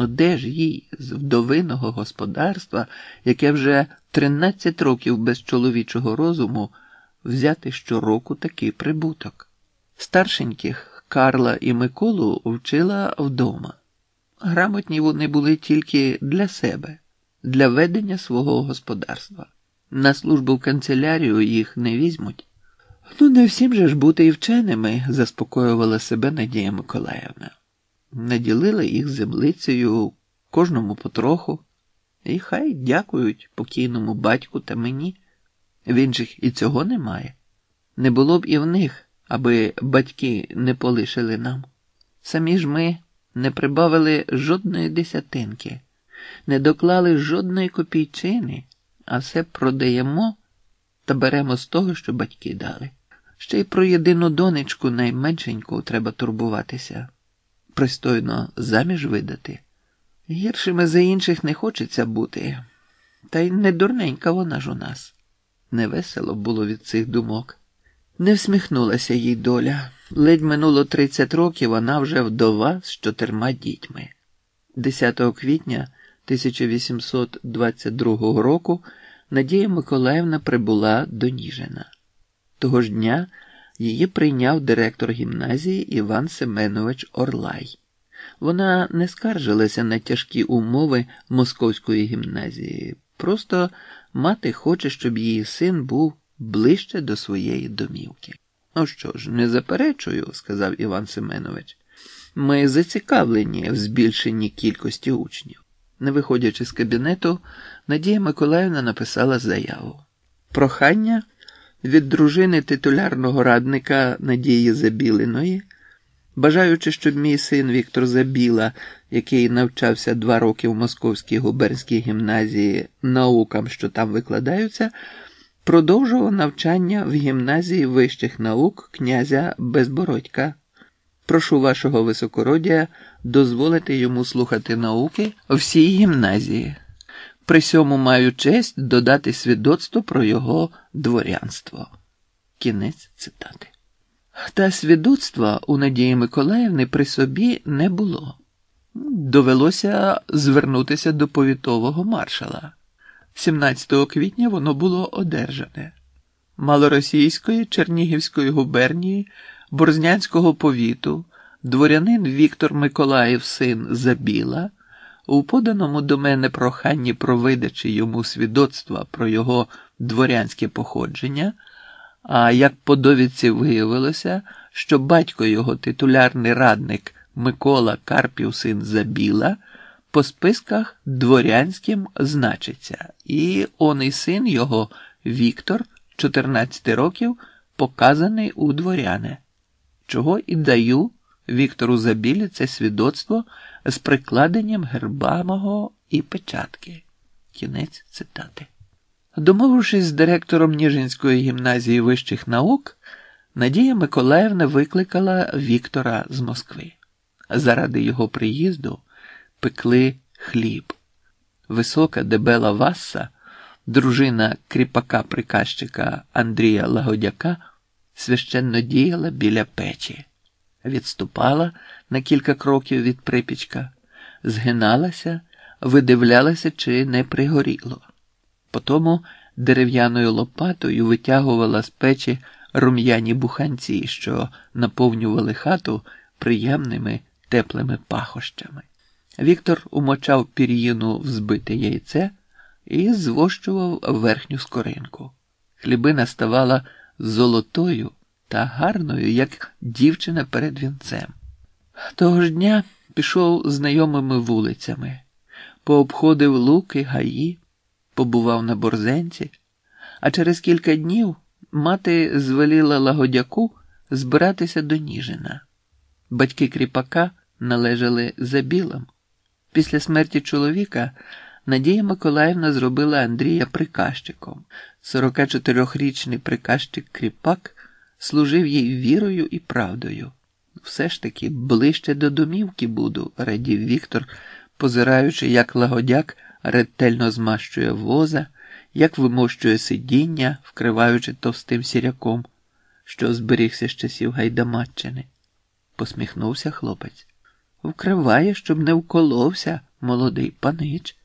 Ну, де ж їй з вдовиного господарства, яке вже 13 років без чоловічого розуму, взяти щороку такий прибуток? Старшеньких Карла і Миколу вчила вдома. Грамотні вони були тільки для себе, для ведення свого господарства. На службу в канцелярію їх не візьмуть. Ну, не всім же ж бути і вченими, заспокоювала себе Надія Миколаївна. Наділила їх землицею кожному потроху, і хай дякують покійному батьку та мені. В інших і цього немає. Не було б і в них, аби батьки не полишили нам. Самі ж ми не прибавили жодної десятинки, не доклали жодної копійчини, а все продаємо та беремо з того, що батьки дали. Ще й про єдину донечку найменшеньку треба турбуватися, пристойно заміж видати. Гіршими за інших не хочеться бути, та й не дурненька вона ж у нас. Невесело було від цих думок. Не всміхнулася їй доля. Ледь минуло 30 років, вона вже вдова з чотирма дітьми. 10 квітня 1822 року Надія Миколаївна прибула до Ніжина. Того ж дня її прийняв директор гімназії Іван Семенович Орлай. Вона не скаржилася на тяжкі умови московської гімназії. Просто мати хоче, щоб її син був ближче до своєї домівки. Ну що ж, не заперечую, сказав Іван Семенович. Ми зацікавлені в збільшенні кількості учнів. Не виходячи з кабінету, Надія Миколаївна написала заяву. Прохання від дружини титулярного радника Надії Забілиної, бажаючи, щоб мій син Віктор Забіла, який навчався два роки в Московській губернській гімназії наукам, що там викладаються, продовжував навчання в гімназії вищих наук князя Безбородька. Прошу вашого високородія дозволити йому слухати науки всій гімназії. При сьому маю честь додати свідоцтво про його дворянство. Кінець цитати. Та свідоцтва у Надії Миколаївни при собі не було. Довелося звернутися до повітового маршала. 17 квітня воно було одержане. Малоросійської Чернігівської губернії Борзнянського повіту дворянин Віктор Миколаїв, син Забіла, у поданому до мене проханні про видачі йому свідоцтва про його дворянське походження, а як по довідці виявилося, що батько його титулярний радник Микола Карпів, син Забіла, по списках дворянським значиться, і он і син його Віктор, 14 років, показаний у дворяне. Чого і даю Віктору Забілі це свідоцтво з прикладенням герба мого і печатки. Кінець цитати. Домовившись з директором Ніжинської гімназії вищих наук, Надія Миколаївна викликала Віктора з Москви. Заради його приїзду пекли хліб. Висока дебела Васса, дружина кріпака приказчика Андрія Лагодяка священно діяла біля печі, відступала на кілька кроків від припічка, згиналася, видивлялася, чи не пригоріло. Потому дерев'яною лопатою витягувала з печі рум'яні буханці, що наповнювали хату приємними теплими пахощами. Віктор умочав пір'їну в збите яйце і звощував верхню скоринку. Хлібина ставала золотою та гарною, як дівчина перед вінцем. Того ж дня пішов знайомими вулицями, пообходив луки, гаї, побував на борзенці, а через кілька днів мати звеліла лагодяку збиратися до Ніжина. Батьки кріпака належали за білом. Після смерті чоловіка. Надія Миколаївна зробила Андрія приказчиком. 44-річний приказчик кріпак служив їй вірою і правдою. Все ж таки ближче до домівки буду, радів Віктор, позираючи, як лагодяк ретельно змащує воза, як вимощує сидіння, вкриваючи товстим сіряком, що зберігся з часів Гайдамаччини. Посміхнувся хлопець. Вкриває, щоб не вколовся молодий панич